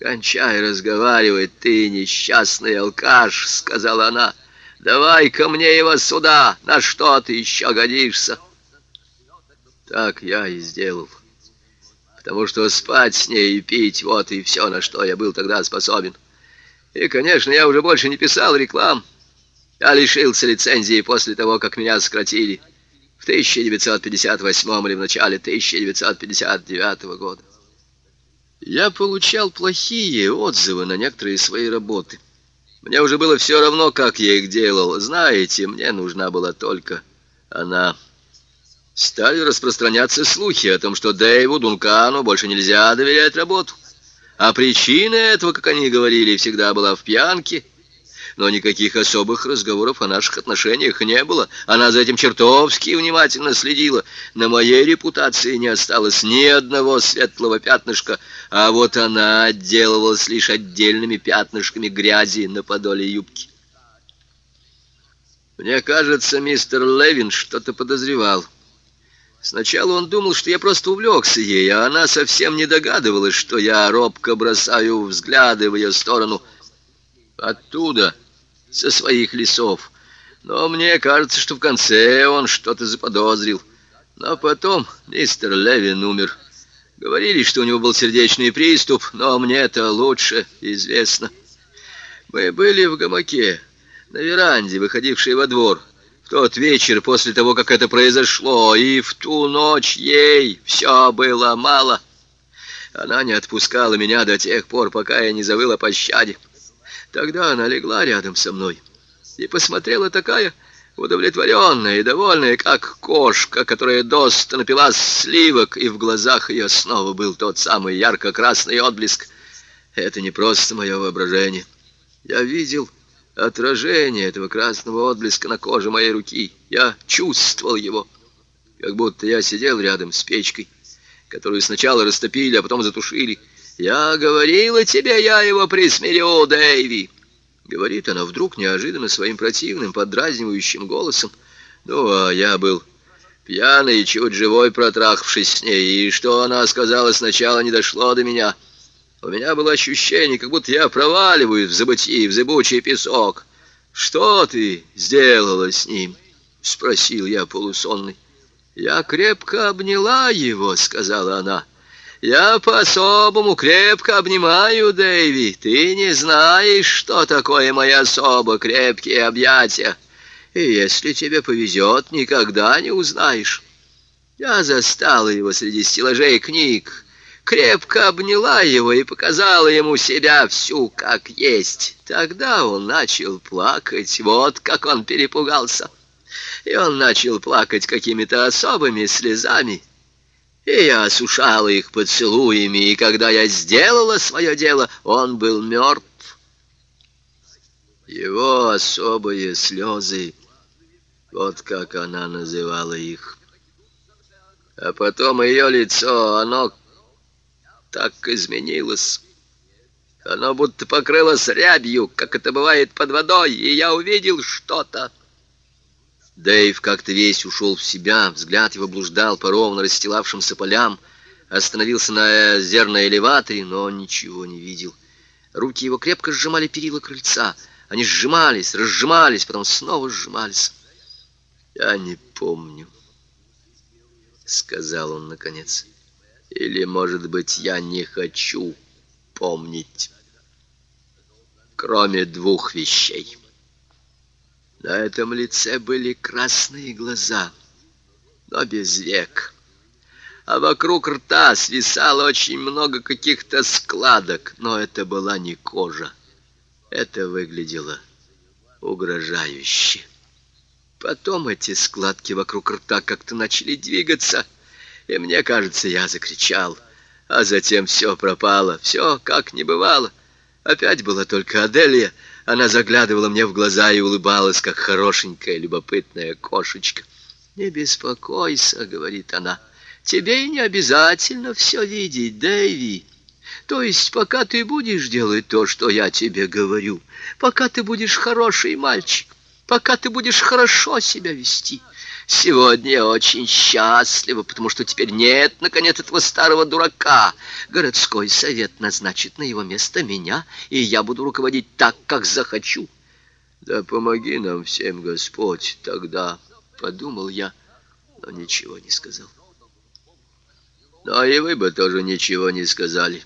«Кончай разговаривать, ты несчастный алкаш», — сказала она. «Давай ко мне его сюда, на что ты еще годишься?» Так я и сделал, потому что спать с ней и пить — вот и все, на что я был тогда способен. И, конечно, я уже больше не писал реклам. Я лишился лицензии после того, как меня сократили в 1958 или в начале 1959 года. Я получал плохие отзывы на некоторые свои работы. Мне уже было все равно, как я их делал. Знаете, мне нужна была только она. Стали распространяться слухи о том, что Дэйву Дункану больше нельзя доверять работу. А причина этого, как они говорили, всегда была в пьянке – но никаких особых разговоров о наших отношениях не было. Она за этим чертовски внимательно следила. На моей репутации не осталось ни одного светлого пятнышка, а вот она отделывалась лишь отдельными пятнышками грязи на подоле юбки. Мне кажется, мистер Левин что-то подозревал. Сначала он думал, что я просто увлекся ей, а она совсем не догадывалась, что я робко бросаю взгляды в ее сторону. Оттуда со своих лесов. Но мне кажется, что в конце он что-то заподозрил. Но потом мистер Левин умер. Говорили, что у него был сердечный приступ, но мне это лучше известно. Мы были в гамаке, на веранде, выходившей во двор, в тот вечер после того, как это произошло, и в ту ночь ей все было мало. Она не отпускала меня до тех пор, пока я не завыл о пощаде. Тогда она легла рядом со мной и посмотрела такая удовлетворенная и довольная, как кошка, которая доста напилась сливок, и в глазах ее снова был тот самый ярко-красный отблеск. Это не просто мое воображение. Я видел отражение этого красного отблеска на коже моей руки. Я чувствовал его, как будто я сидел рядом с печкой, которую сначала растопили, а потом затушили, «Я говорила тебе, я его присмирю, Дэйви!» Говорит она вдруг неожиданно своим противным, подразнивающим голосом. Ну, а я был пьяный, чуть живой протрахавшись с ней, и что она сказала сначала не дошло до меня. У меня было ощущение, как будто я проваливаюсь в забытие, в зыбучий песок. «Что ты сделала с ним?» — спросил я полусонный. «Я крепко обняла его», — сказала она. Я по-особому крепко обнимаю, Дэйви. Ты не знаешь, что такое мои особо крепкие объятия. И если тебе повезет, никогда не узнаешь. Я застала его среди стеллажей книг, крепко обняла его и показала ему себя всю как есть. Тогда он начал плакать, вот как он перепугался. И он начал плакать какими-то особыми слезами, и я осушала их поцелуями, и когда я сделала свое дело, он был мертв. Его особые слезы, вот как она называла их. А потом ее лицо, оно так изменилось. Оно будто покрылось рябью, как это бывает под водой, и я увидел что-то. Дэйв как-то весь ушел в себя, взгляд его блуждал по ровно расстилавшимся полям, остановился на зерной элеваторе, но ничего не видел. Руки его крепко сжимали перила крыльца. Они сжимались, разжимались, потом снова сжимались. «Я не помню», — сказал он наконец. «Или, может быть, я не хочу помнить, кроме двух вещей». На этом лице были красные глаза, но без век. А вокруг рта свисало очень много каких-то складок, но это была не кожа. Это выглядело угрожающе. Потом эти складки вокруг рта как-то начали двигаться, и мне кажется, я закричал. А затем все пропало, все как не бывало. Опять была только Аделия, она заглядывала мне в глаза и улыбалась, как хорошенькая, любопытная кошечка. «Не беспокойся», — говорит она, — «тебе и не обязательно все видеть, Дэйви. То есть, пока ты будешь делать то, что я тебе говорю, пока ты будешь хороший мальчик, пока ты будешь хорошо себя вести, Сегодня я очень счастлива, потому что теперь нет, наконец, этого старого дурака. Городской совет назначит на его место меня, и я буду руководить так, как захочу. Да помоги нам всем, Господь, тогда, — подумал я, но ничего не сказал. Но и вы бы тоже ничего не сказали.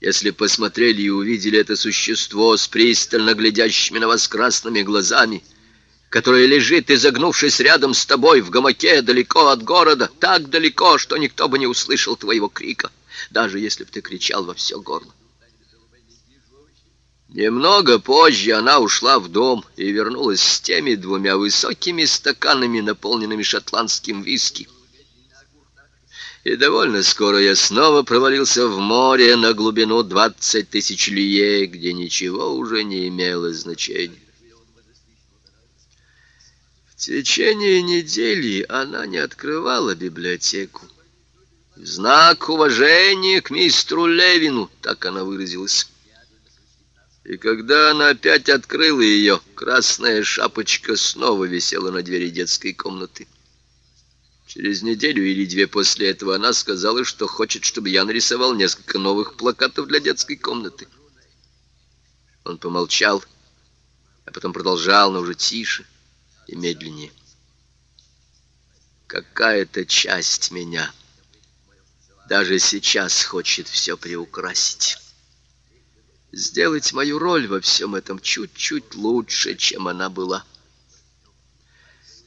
Если посмотрели и увидели это существо с пристально глядящими на вас красными глазами — которая лежит, изогнувшись рядом с тобой в гамаке далеко от города, так далеко, что никто бы не услышал твоего крика, даже если бы ты кричал во все горло. Немного позже она ушла в дом и вернулась с теми двумя высокими стаканами, наполненными шотландским виски. И довольно скоро я снова провалился в море на глубину двадцать тысяч лье, где ничего уже не имело значения. В течение недели она не открывала библиотеку. В знак уважения к мистеру Левину, так она выразилась. И когда она опять открыла ее, красная шапочка снова висела на двери детской комнаты. Через неделю или две после этого она сказала, что хочет, чтобы я нарисовал несколько новых плакатов для детской комнаты. Он помолчал, а потом продолжал, но уже тише и медленнее. Какая-то часть меня даже сейчас хочет все приукрасить. Сделать мою роль во всем этом чуть-чуть лучше, чем она была.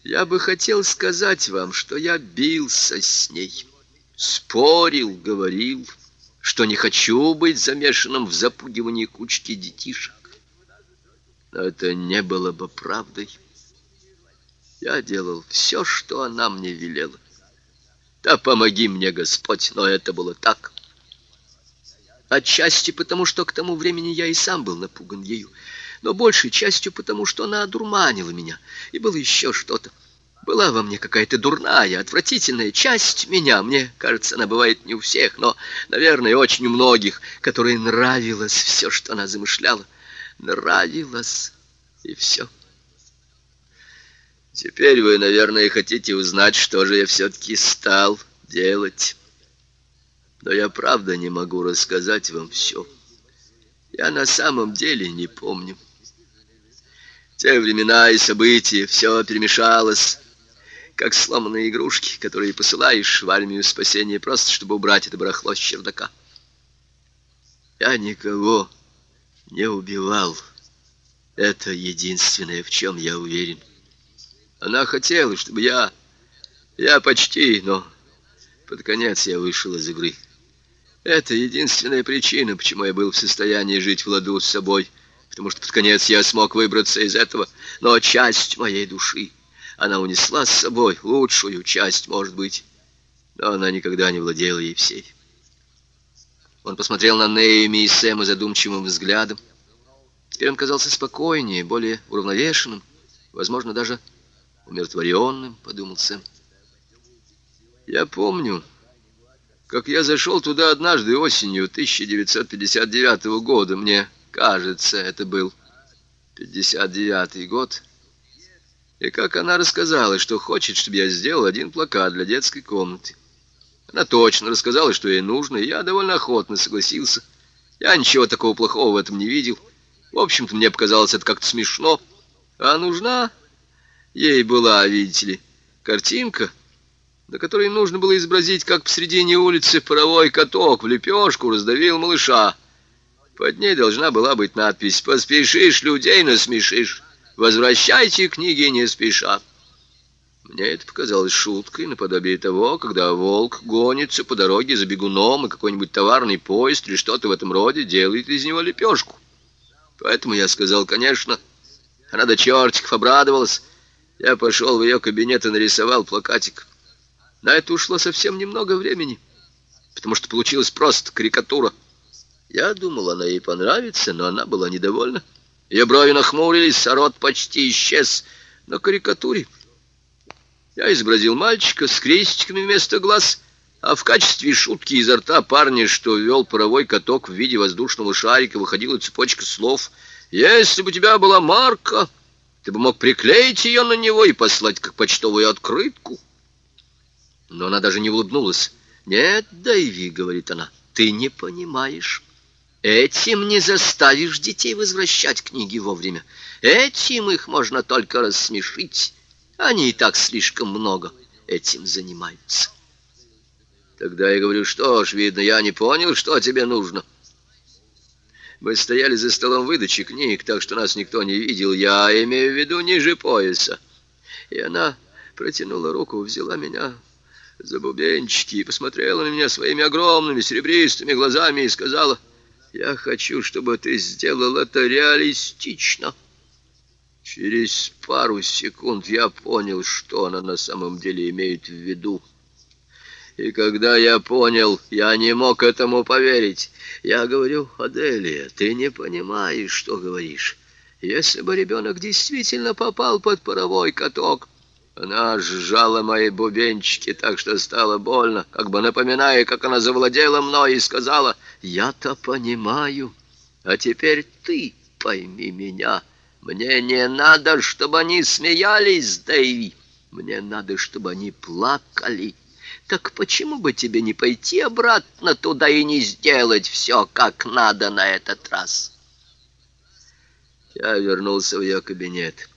Я бы хотел сказать вам, что я бился с ней, спорил, говорил, что не хочу быть замешанным в запугивании кучки детишек. Но это не было бы правдой. Я делал все, что она мне велела. Да помоги мне, Господь, но это было так. Отчасти потому, что к тому времени я и сам был напуган ею, но большей частью потому, что она одурманила меня, и было еще что-то. Была во мне какая-то дурная, отвратительная часть меня. Мне кажется, она бывает не у всех, но, наверное, очень у многих, которой нравилось все, что она замышляла. Нравилось, и все. Теперь вы, наверное, хотите узнать, что же я все-таки стал делать. Но я правда не могу рассказать вам все. Я на самом деле не помню. Те времена и события, все перемешалось, как сломанные игрушки, которые посылаешь в армию спасения просто, чтобы убрать это барахло с чердака. Я никого не убивал. Это единственное, в чем я уверен. Она хотела, чтобы я... Я почти, но под конец я вышел из игры. Это единственная причина, почему я был в состоянии жить в ладу с собой, потому что под конец я смог выбраться из этого. Но часть моей души она унесла с собой, лучшую часть, может быть, но она никогда не владела ей всей. Он посмотрел на Нейми и Сэма задумчивым взглядом. Теперь он казался спокойнее, более уравновешенным, возможно, даже умиротворенным, подумал Сэм. Я помню, как я зашел туда однажды осенью 1959 года. Мне кажется, это был 59 год. И как она рассказала, что хочет, чтобы я сделал один плакат для детской комнаты. Она точно рассказала, что ей нужно, и я довольно охотно согласился. Я ничего такого плохого в этом не видел. В общем-то, мне показалось это как-то смешно. А нужна Ей была, видите ли, картинка, на которой нужно было изобразить, как посредине улицы паровой каток в лепешку раздавил малыша. Под ней должна была быть надпись «Поспешишь, людей насмешишь, возвращайте книги не спеша». Мне это показалось шуткой, наподобие того, когда волк гонится по дороге за бегуном, и какой-нибудь товарный поезд или что-то в этом роде делает из него лепешку. Поэтому я сказал, конечно, она до чертиков обрадовалась, я пошел в ее кабинет и нарисовал плакатик. На это ушло совсем немного времени, потому что получилась просто карикатура. Я думал, она ей понравится, но она была недовольна. Ее брови нахмурились, а рот почти исчез на карикатуре. Я изобразил мальчика с крестиками вместо глаз, а в качестве шутки изо рта парня, что вел паровой каток в виде воздушного шарика, выходила цепочка слов «Если бы у тебя была марка...» Ты бы мог приклеить ее на него и послать как почтовую открытку. Но она даже не улыбнулась. «Нет, Дэйви», — говорит она, — «ты не понимаешь. Этим не заставишь детей возвращать книги вовремя. Этим их можно только рассмешить. Они и так слишком много этим занимаются». Тогда я говорю, что ж, видно, я не понял, что тебе нужно. Мы стояли за столом выдачи книг, так что нас никто не видел. Я имею в виду ниже пояса. И она протянула руку, взяла меня за бубенчики и посмотрела на меня своими огромными серебристыми глазами и сказала, «Я хочу, чтобы ты сделал это реалистично». Через пару секунд я понял, что она на самом деле имеет в виду. И когда я понял, я не мог этому поверить. Я говорю, Аделия, ты не понимаешь, что говоришь. Если бы ребенок действительно попал под паровой каток, она сжала мои бубенчики так, что стало больно, как бы напоминая, как она завладела мной и сказала, «Я-то понимаю, а теперь ты пойми меня. Мне не надо, чтобы они смеялись, Дэйви. Мне надо, чтобы они плакали». Так почему бы тебе не пойти обратно туда и не сделать все как надо на этот раз? Я вернулся в ее кабинет.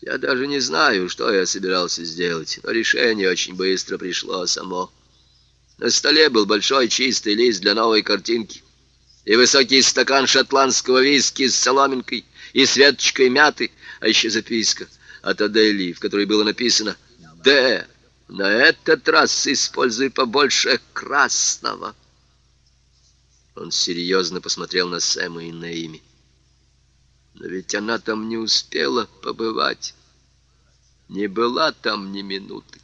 Я даже не знаю, что я собирался сделать, но решение очень быстро пришло само. На столе был большой чистый лист для новой картинки и высокий стакан шотландского виски с соломинкой и светочкой мяты, а еще записка от Адели, в которой было написано «Д». На этот раз используй побольше красного. Он серьезно посмотрел на Сэма и Наими. Но ведь она там не успела побывать. Не была там ни минуты.